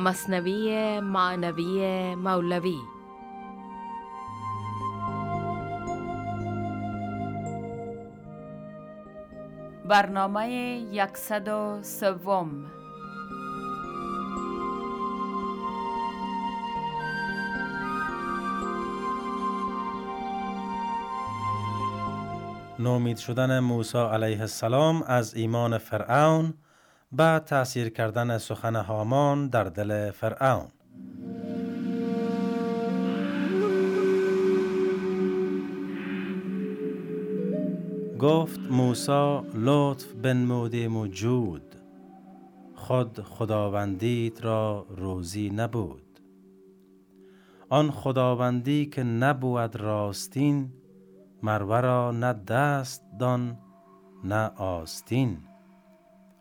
مصنوی معنوی مولوی. برنامه یکصد و سوم. نومید شدن موسی علیه السلام از ایمان فرعون بعد تأثیر کردن سخن هامان در دل فرعون. گفت موسی لطف بنمودی موجود. خود خداوندیت را روزی نبود. آن خداوندی که نبود راستین مرورا نه دست دان نه آستین.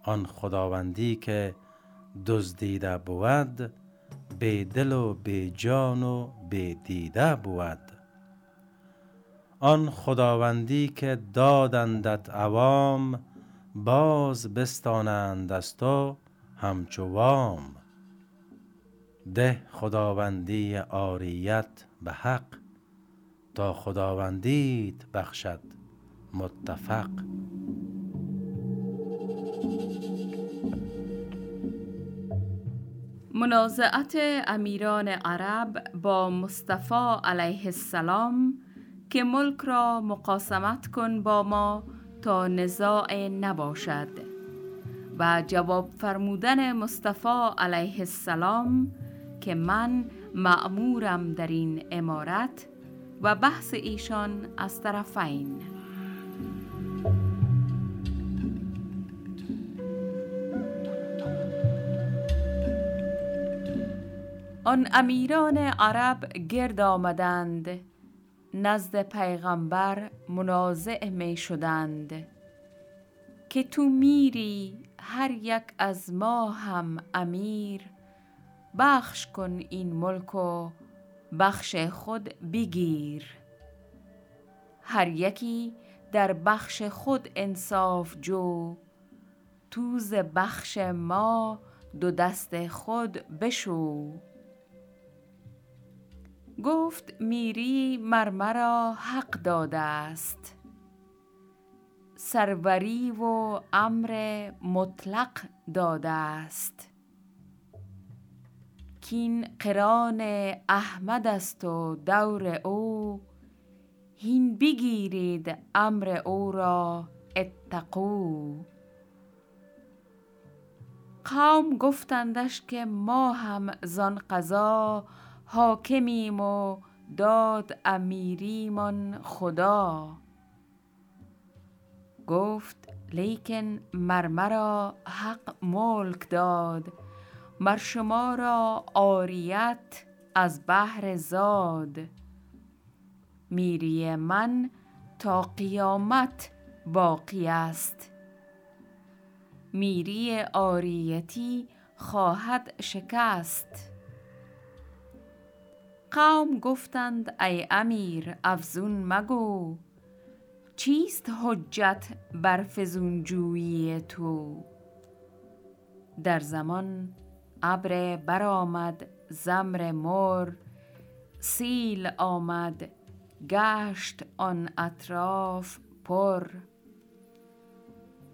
آن خداوندی که دزدیده بود به دل و به جان و به دیده بود. آن خداوندی که دادندت عوام باز بستانند از تو همچو وام. ده خداوندی آریت به حق تا خداوندیت بخشد متفق. منازعت امیران عرب با مصطفی علیه السلام که ملک را مقاسمت کن با ما تا نزاع نباشد. و جواب فرمودن مصطفی علیه السلام که من معمورم در این امارت و بحث ایشان از طرفین. آن امیران عرب گرد آمدند. نزد پیغمبر منازع می شدند. که تو میری هر یک از ما هم امیر بخش کن این ملک و بخش خود بگیر. هر یکی در بخش خود انصاف جو توز بخش ما دو دست خود بشو. گفت میری مرمرا حق داده است. سروری و امر مطلق داده است. کین قران احمد است و دور او هین بگیرید امر او را اتقو. قوم گفتندش که ما هم زان قضا حاکمیم و داد امیریمان خدا. گفت لیکن مرمرا حق ملک داد مر شما را آریت از بهر زاد. میری من تا قیامت باقی است. میری آریتی خواهد شکست. قوم گفتند ای امیر افزون مگو. چیست حجت بر فزونجویی تو؟ در زمان ابر برآمد زمر مر سیل آمد گشت آن اطراف پر.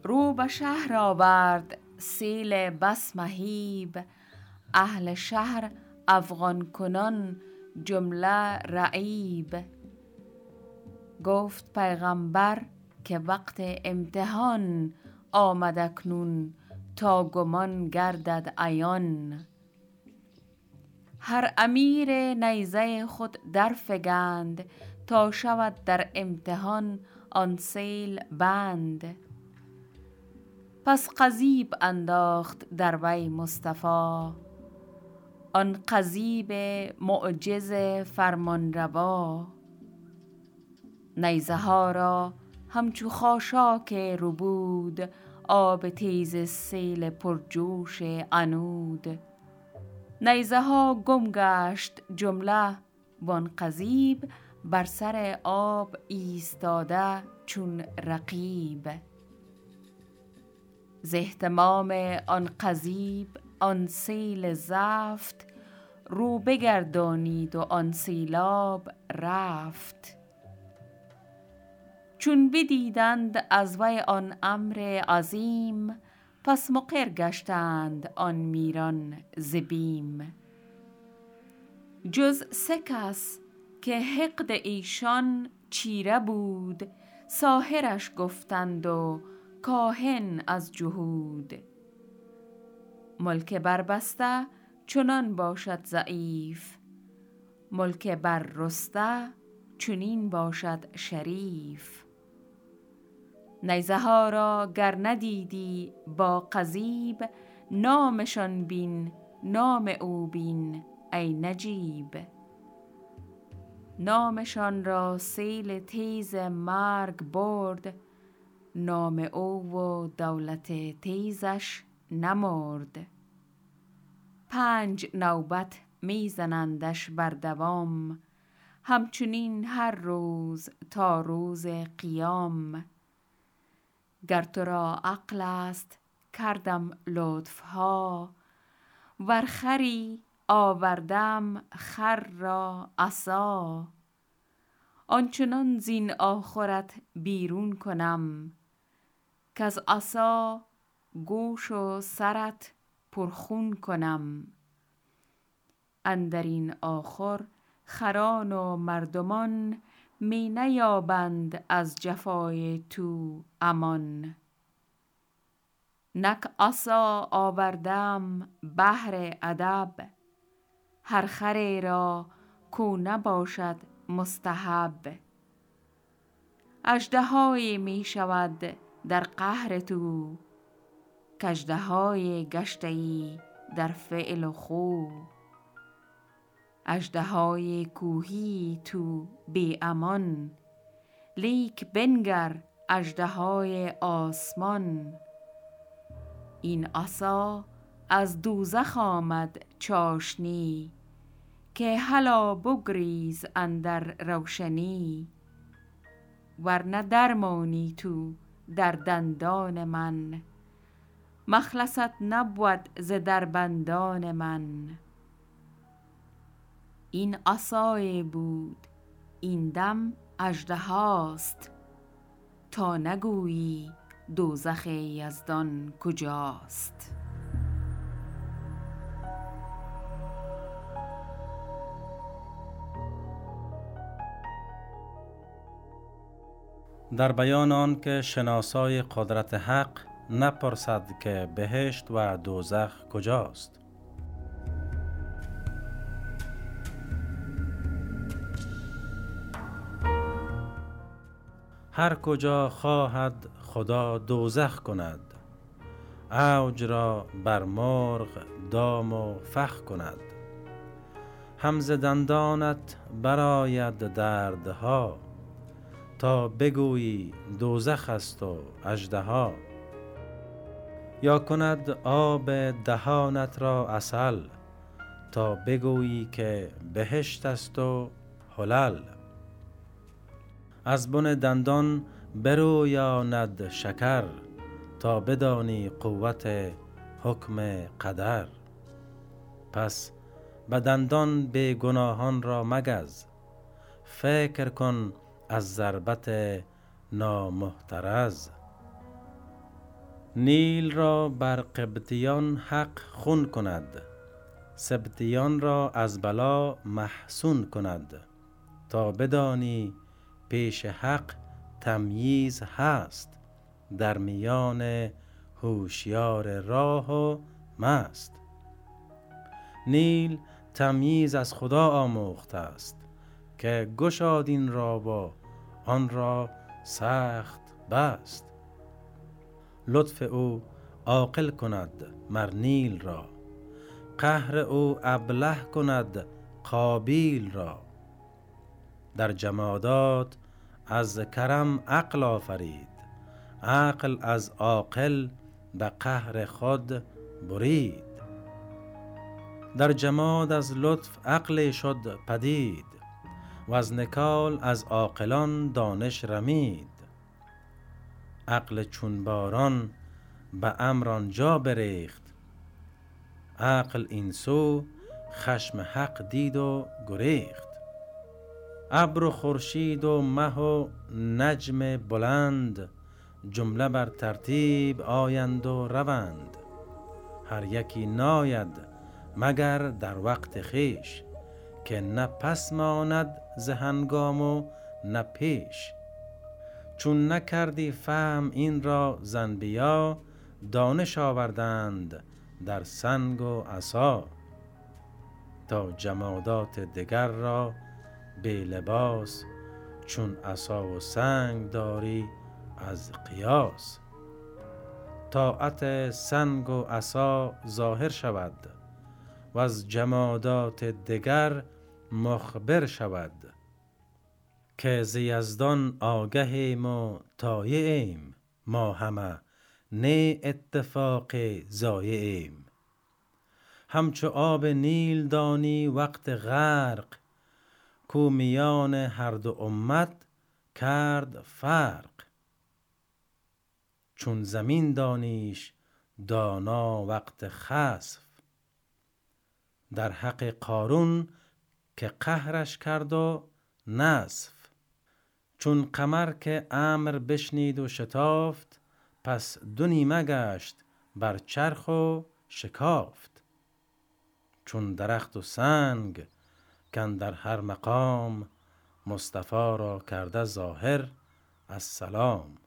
رو به شهر آورد سیل بس مهیب اهل شهر افغان کنان جمله رعیب. گفت پیغمبر که وقت امتحان آمد اکنون تا گمان گردد عیان. هر امیر نیزه خود درفگند تا شود در امتحان آن سیل بند. پس قضیب انداخت در وی مصطفی. آن قضیب معجز فرمانروا. نیزه ها را همچو خاشاک ربود آب تیز سیل پرجوش عنود. نیزه ها گم گشت جمله وان قضیب بر سر آب ایستاده چون رقیب. ز اهتمام آن قضیب آن سیل زفت رو بگردانید و آن سیلاب رفت. چون بدیدند از وی آن امر عظیم پس مقر گشتند آن میران زبیم جز سه کس که حقد ایشان چیره بود ساهرش گفتند و کاهن از جهود. ملک بربسته چنان باشد ضعیف. ملک بر رسته چنین باشد شریف. نیزه ها را گر ندیدی با قذیب نامشان بین نام او بین ای نجیب. نامشان را سیل تیز مرگ برد نام او و دولت تیزش نمرد. پنج نوبت میزنندش بر دوام همچنین هر روز تا روز قیام. گر تو را عقل است کردم لطف ها ور خری آوردم خر را عصا. آنچنان زین آخرت بیرون کنم کز عصا گوش و سرت پرخون کنم. اندرین آخر خران و مردمان می نیابند از جفای تو امان. نک عصا آوردم بهر ادب هر خری را کو نباشد مستحب. اژدهایی می شود در قهر تو کاژدهای گشته ای در فعل و خو. اژدهای کوهی تو بی امان. لیک بنگر اژدهای آسمان. این عصا از دوزخ آمد چاشنی که هلا بگریز اندر روشنی. ورنه درمانی تو در دندان من. مخلصت نبود ز دربندان من. این عصای بود این دم اژدهاست تا نگویی دوزخ یزدان کجاست. در بیان آن که شناسای قدرت حق نپرسد که بهشت و دوزخ کجاست. هر کجا خواهد خدا دوزخ کند اوج را بر مرغ دام و فخ کند. همز دندانت براید دردها تا بگویی دوزخ است و اژدها. یا کند آب دهانت را اصل تا بگویی که بهشت است و حلل. از بن دندان برویاند شکر تا بدانی قوت حکم قدر. پس به دندان به گناهان را مگز فکر کن از ضربت نامحترز. نیل را بر قبطیان حق خون کند. سبتیان را از بلا محسون کند. تا بدانی پیش حق تمییز هست. در میان هوشیار راه و مست. نیل تمییز از خدا آموخته است که گشاد این را با آن را سخت بست. لطف او عاقل کند مر نیل را. قهر او ابله کند قابیل را. در جمادات از کرم عقل آفرید عقل از عاقل به قهر خود برید. در جماد از لطف عقل شد پدید و از نکال از عاقلان دانش رمید. عقل چون باران به امر آنجا بریخت. عقل این سو خشم حق دید و گریخت. ابر و خورشید و مه و نجم بلند جمله بر ترتیب آیند و روند. هر یکی ناید مگر در وقت خیش که نه پس ماند ز هنگام و نه پیش. چون نکردی فهم این را زنبیا دانش آوردند در سنگ و عصا. تا جمادات دگر را به لباس چون عصا و سنگ داری از قیاس. طاعت سنگ و عصا ظاهر شود و از جمادات دگر مخبر شود. که ز یزدان آگهیم و طایعیم ما همه نه اتفاق زایعیم همچو آب نیل دانی وقت غرق کو میان هر دو امت کرد فرق. چون زمین دانیش دانا وقت خسف در حق قارون که قهرش کرد و نصف. چون قمر که امر بشنید و شتافت پس دو نیمه گشت بر چرخ و شکافت. چون درخت و سنگ کن در هر مقام مصطفی را کرده ظاهر از سلام.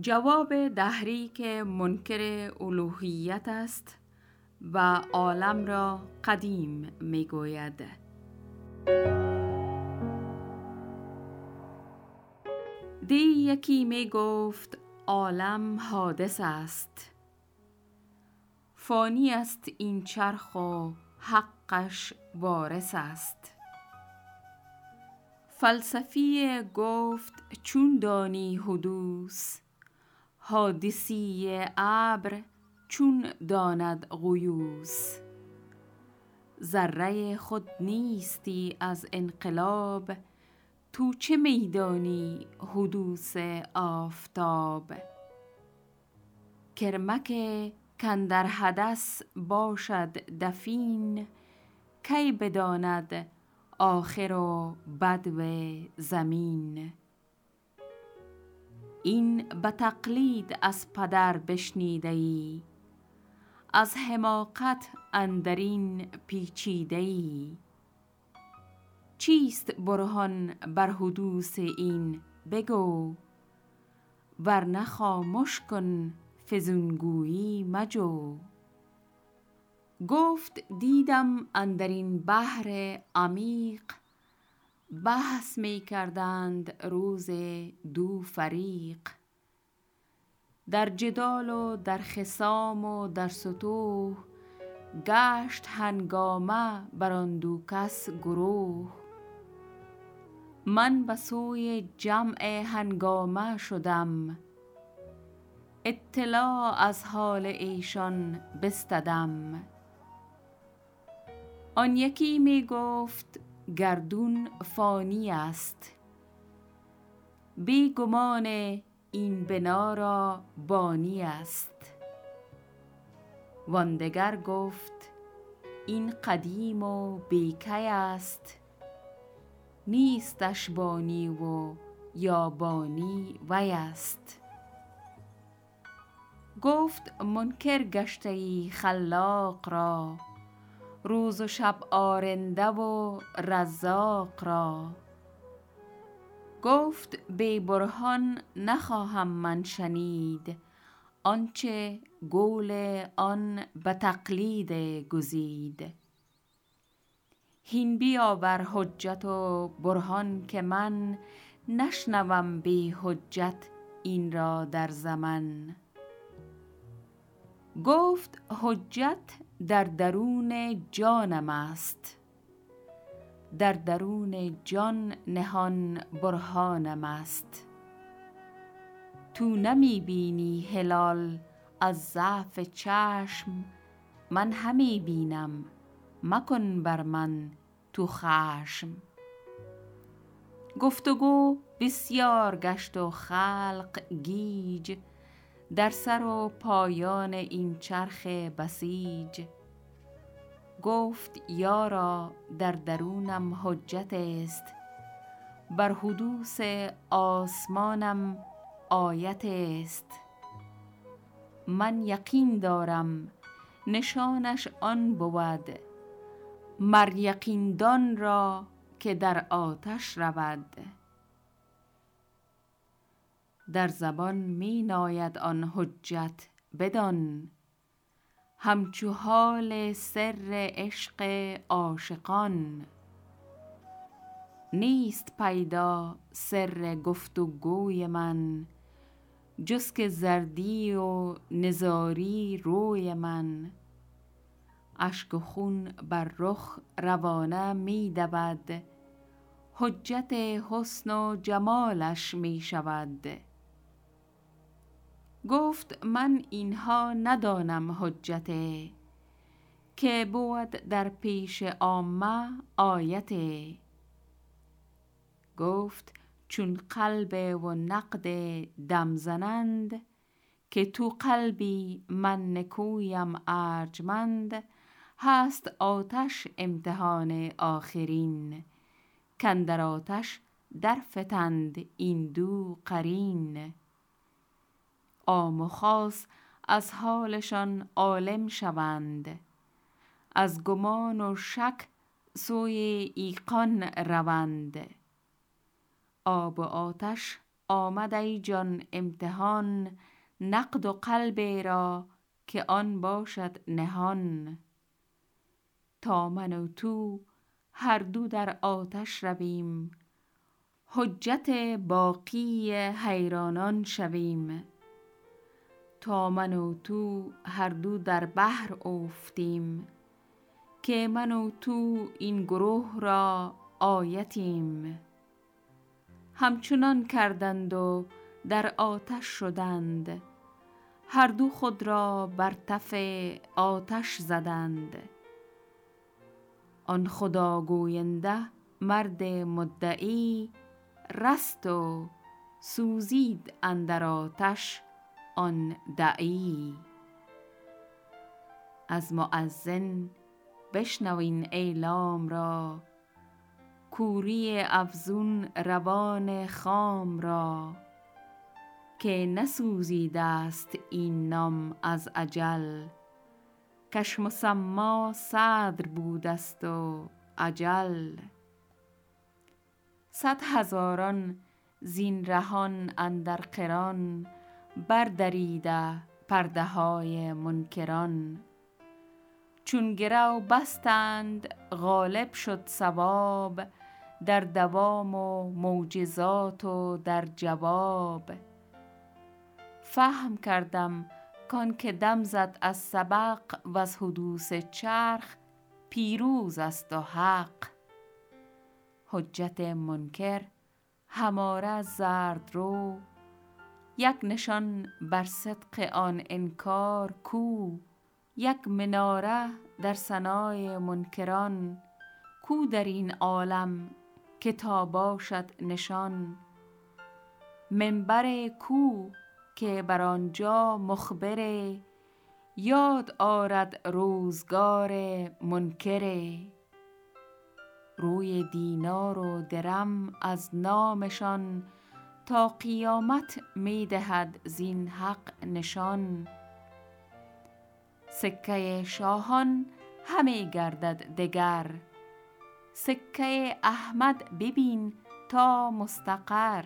جواب دهری که منکر الوهیت است و عالم را قدیم می گوید دی یکی می گفت عالم حادث است. فانی است این چرخ و حقش وارث است. فلسفی گفت چون دانی حدوث حادثی ابر چون داند غیوس ذره خود نیستی از انقلاب تو چه میدانی حدوث آفتاب؟ کرمک کندر حدث باشد دفین کی بداند آخر و بدو زمین؟ این به تقلید از پدر بشنیده ای از حماقت اندرین پیچیده ای چیست برهان بر حدوث این بگو ورنه خامش کن فزونگویی مجو. گفت دیدم اندرین بحر عمیق بحث می کردند روز دو فریق. در جدال و در خسام و در سطوح گشت هنگامه بر آن دو کس گروه. من به سوی جمع هنگامه شدم. اطلاع از حال ایشان بستدم. آن یکی می گفت گردون فانی است. بی گمان این بنا را بانی است. واندگر گفت این قدیم و بیکی است. نیستش بانی و یا بانی وی است. گفت منکر گشته خلاق را. روز و شب آرنده و رزاق را. گفت بی برهان نخواهم من شنید آنچه گول آن به تقلید گزید. هین بیاور حجت و برهان که من نشنوم بی حجت این را در زمن. گفت حجت در درون جانم است. در درون جان نهان برهانم است. تو نمی بینی هلال از ضعف چشم من همی بینم مکن بر من تو خشم. گفتگو بسیار گشت و خلق گیج در سر و پایان این چرخ بسیج. گفت یارا در درونم حجت است. بر حدوث آسمانم آیت است. من یقین دارم نشانش آن بود. مر یقین دان را که در آتش رود. در زبان می ناید آن حجت بدان. همچو حال سر عشق عاشقان. نیست پیدا سر گفت و گوی من جز که زردی و نزاری روی من. اشک و خون بر رخ روانه می دود حجت حسن و جمالش می شود. گفت من اینها ندانم حجته که بود در پیش عامه آیت. گفت چون قلب و نقد دم زنند که تو قلبی من نکویم ارجمند هست آتش امتحان آخرین. کندر آتش در فتند این دو قرین. عام و خاص از حالشان عالم شوند. از گمان و شک سوی ایقان روند. آب و آتش آمد ای جان امتحان نقد و قلب را که آن باشد نهان. تا من و تو هر دو در آتش رویم حجت باقی حیرانان شویم. تا من و تو هر دو در بحر افتیم که من و تو این گروه را آیتیم. همچنان کردند و در آتش شدند هر دو خود را بر تف آتش زدند. آن خدا گوینده مرد مدعی رست و سوزید اندر آتش آن دعی. از معزن بشنوین اعلام را. کوری افزون روان خام را. که نسوزیده است این نام از اجل. کش مسما صدر بودست و اجل. صد هزاران زین رهان اندر قران بردریده پرده های منکران. چون گرو بستند غالب شد ثواب در دوام و معجزات و در جواب. فهم کردم کان که دم زد از سبق و از حدوث چرخ پیروز است و حق. حجت منکر هماره زرد رو یک نشان بر صدق آن انکار کو یک مناره در سنای منکران کو در این عالم که تا باشد نشان. منبر کو که بر آنجا مخبره یاد آرد روزگار منکره روی دینار و درم از نامشان تا قیامت می دهد زین حق نشان. سکه شاهان همی گردد دگر. سکه احمد ببین تا مستقر.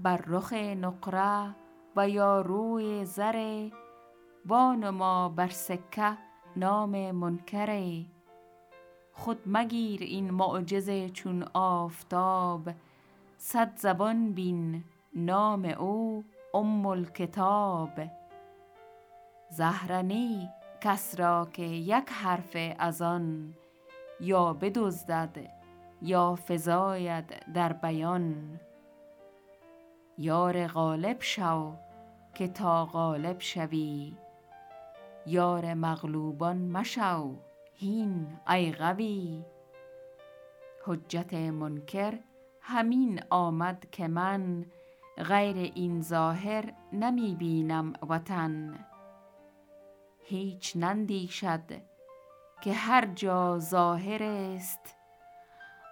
بر رخ نقره و یا روی زره وانما بر سکه نام منکره خود مگیر این معجزه چون آفتاب صد زبان بین نام او ام الکتاب. زهره کس را که یک حرف از آن یا بدزدد یا فزاید در بیان. یار غالب شو که تا غالب شوی. یار مغلوبان مشو هین ای غوی. حجت منکر همین آمد که من غیر این ظاهر نمی بینم وطن. هیچ نندیشد که هر جا ظاهر است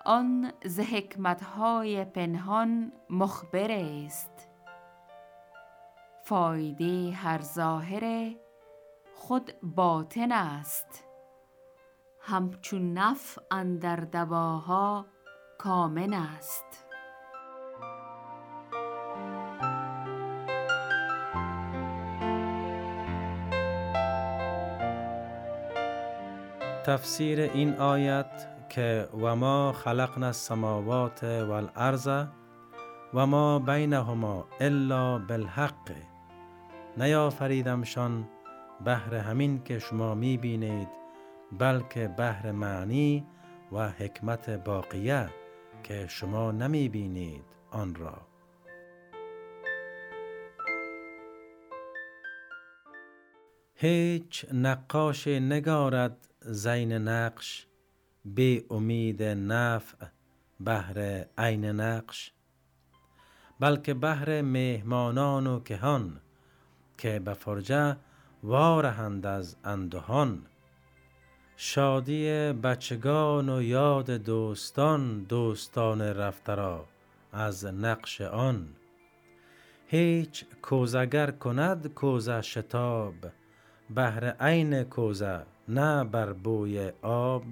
آن ز حکمتهای پنهان مخبر است. فایده هر ظاهر خود باطن است. همچون نفع اندر دواها کامن است. تفسیر این آیت که و ما خلقنا السماوات والارض و ما بینهما الا بالحق نیافریدمشان بهر همین که شما می بینید بلکه بهر معنی و حکمت باقیه. که شما نمی بینید آن را. هیچ نقاش نگارد زین نقش به امید نفع بهر عین نقش. بلکه بهر مهمانان و کهان که به فرجه وارهند از اندهان. شادی بچگان و یاد دوستان دوستان رفته را از نقش آن. هیچ کوزگر کند کوزه شتاب بهر عین کوزه نه بر بوی آب.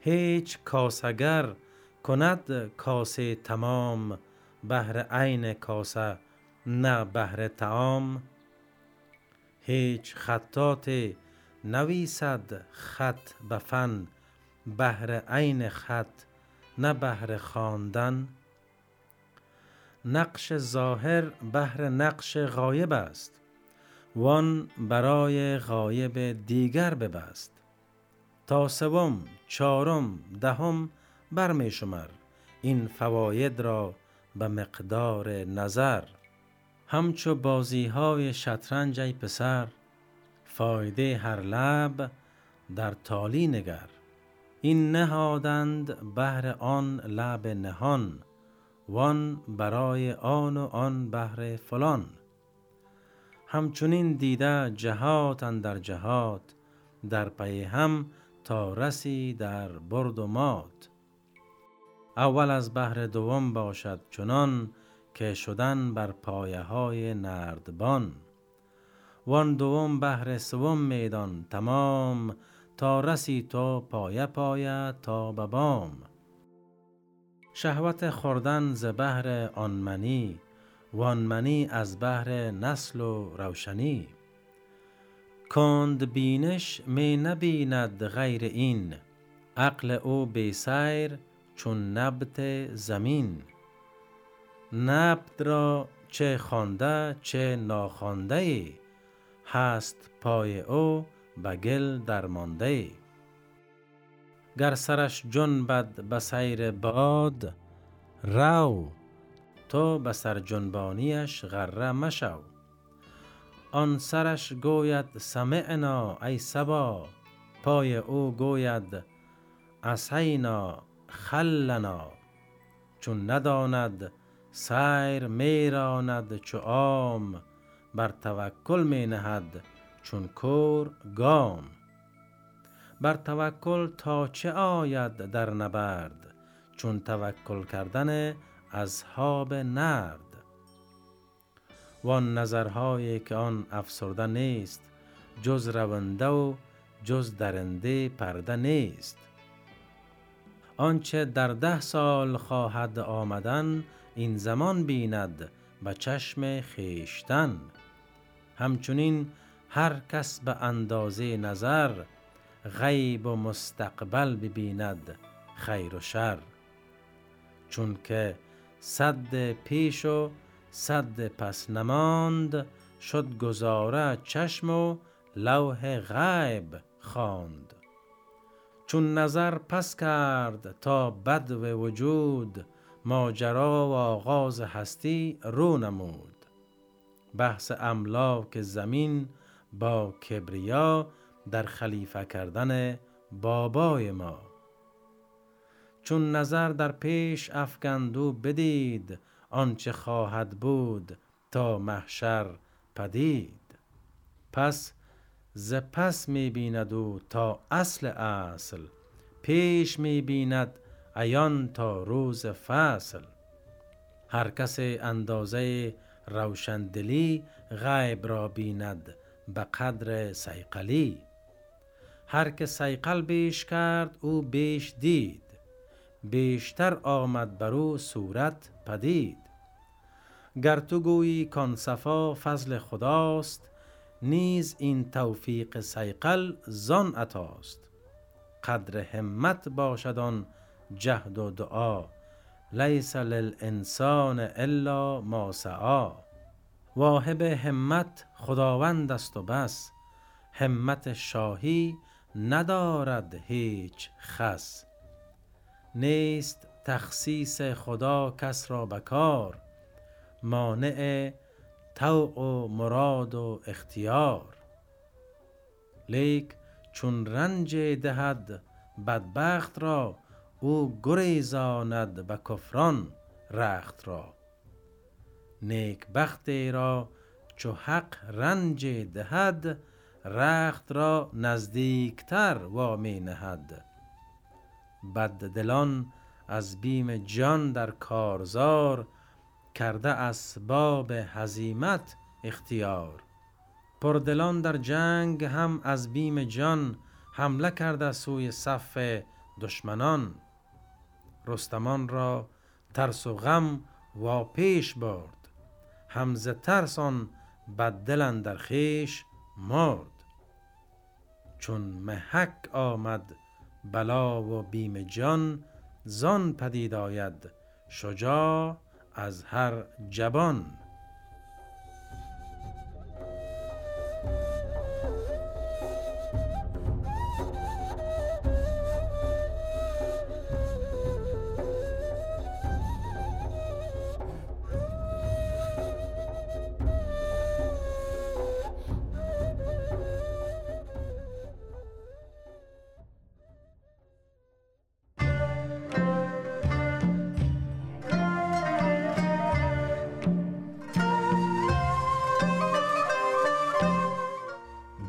هیچ کاسگر کند کاسه تمام بهر عین کاسه نه بهر تعام هیچ خطاط نویسد خط به فن بهر عین خط نه بهر خواندن. نقش ظاهر بهر نقش غایب است وان برای غایب دیگر ببست. تا سوم چهارم دهم برمی شمر این فواید را به مقدار نظر. همچو بازی های شطرنج ای پسر فایده هر لب در تالی نگر. این نهادند بهر آن لب نهان وان برای آن و آن بهر فلان. همچنین دیده جهات اندر جهات در پی هم تا رسی در برد و مات. اول از بهر دوم باشد چنان که شدن بر پایه های نردبان. وان دوم بهر سوم میدان تمام تا رسی تو پایه پایه تا به بام شهوت خوردن ز بهر آن منی وان از بهر نسل و روشنی. کند بینش می نبیند غیر این عقل او بی سیر چون نبت زمین. نبت را چه خوانده چه ناخوانده ای هست پای او به گل درمانده. ای گر سرش جنبد به سیر باد رو تو به سر جنبانیش غره مشو. آن سرش گوید سمعنا ای سبا پای او گوید اسینا خلنا. چون نداند سیر میراند چو عام. بر توکل می نهد چون کور گام. بر توکل تا چه آید در نبرد؟ چون توکل کردن اصحاب نرد. وان نظرهایی که آن افسرده نیست جز رونده و جز درنده پرده نیست. آنچه در ده سال خواهد آمدن این زمان بیند به چشم خیشتن همچنین هر کس به اندازه نظر غیب و مستقبل ببیند خیر و شر. چون که صد پیش و صد پس نماند شد گزاره چشم و لوح غیب خواند. چون نظر پس کرد تا بدو وجود ماجرا و آغاز هستی رو نمود. بحث املاک زمین با کبریا در خلیفه کردن بابای ما. چون نظر در پیش افکند و بدید آنچه خواهد بود تا محشر پدید. پس ز پس می بیند او تا اصل اصل پیش می بیند عیان تا روز فصل. هر کس اندازه روشندلی غیب را بیند به قدر سیقلی. هر که سیقل بیش کرد او بیش دید. بیشتر آمد بر او صورت پدید. گر تو گویی کان صفا فضل خداست نیز این توفیق سیقل زان عطاست. قدر همت باشد آن جهد و دعا. لیس للانسان الا ما سعا واهب همت خداوند است و بس. همت شاهی ندارد هیچ خس. نیست تخصیص خدا کس را بکار. مانع طوع و مراد و اختیار. لیک چون رنج دهد بدبخت را او گریزاند به کفران رخت را. نیک بختی را چو حق رنج دهد رخت را نزدیکتر وامی نهد. بد دلان از بیم جان در کارزار کرده اسباب هزیمت اختیار. پردلان در جنگ هم از بیم جان حمله کرده سوی صف دشمنان. رستمان را ترس و غم وا پیش برد. هم ز ترس آن در خویش مرد. چون محک آمد بلا و بیم جان زان پدید آید شجاع از هر جبان.